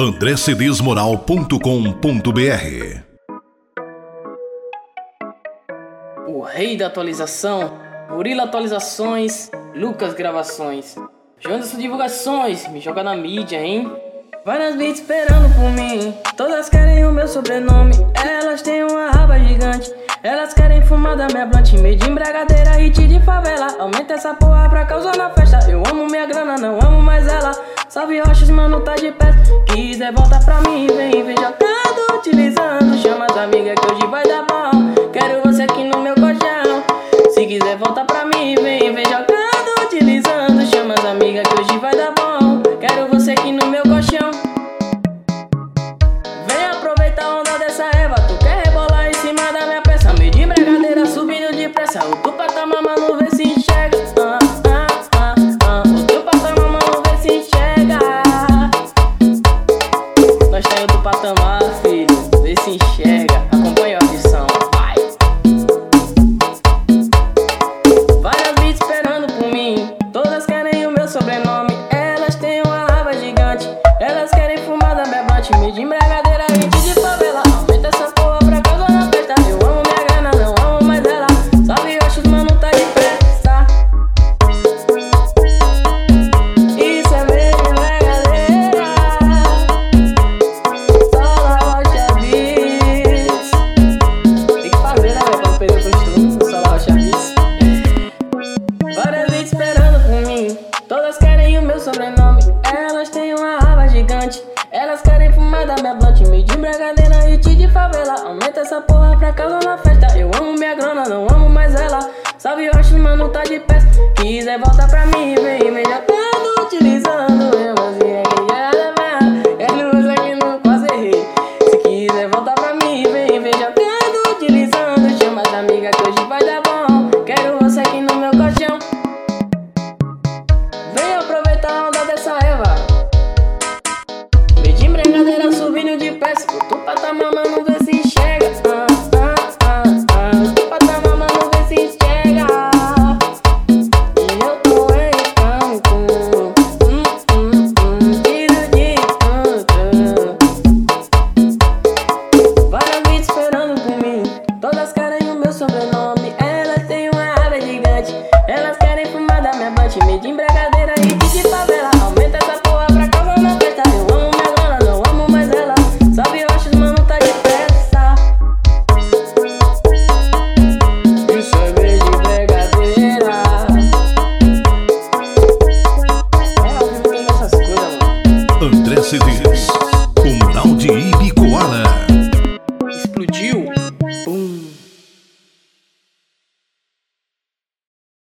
andrecedesmoral.com.br O rei da atualização, Murilo Atualizações, Lucas Gravações, Jonas Divulgações, me joga na mídia, hein? Várias beats esperando por mim, todas querem o meu sobrenome, elas têm uma raba gigante. Elas querem fumar da minha blunt, meio de embriagadeira, hit de favela. Aumenta essa porra pra causar na festa. Eu amo minha grana, não amo mais ela. Salve rochas, mano, tá de pé. Quiser volta pra mim, vem, vem jogando, utilizando. Chama as amigas que hoje vai dar bom. Quero você aqui no meu colchão. Se quiser volta pra mim, vem, vem jogando, utilizando. Chama as amigas que hoje vai dar bom. Quero você aqui no meu colchão. Vem aproveitar a onda dessa Eva. Tu quer rebolar em cima da minha peça? Meio de bregadeira subindo depressa. O tu tá mamando, sobrenome. Meio de bregadeira, hit de favela. Aumenta essa porra pra casa na festa. Eu amo minha grana, não amo mais ela. Salve, Rocha, mano, tá de pé. Quiser volta pra mim, Se o tupa tá mamando, vê se enxerga. Ah, ah, ah, ah. Mamando, vê se enxerga. E eu tô em Cancún. Hum, hum, hum. Tiro de Cancún. Várias beats esperando por mim. Todas querem o meu sobrenome. Elas têm uma área gigante. Elas querem fumar da minha blunt. Meio de city.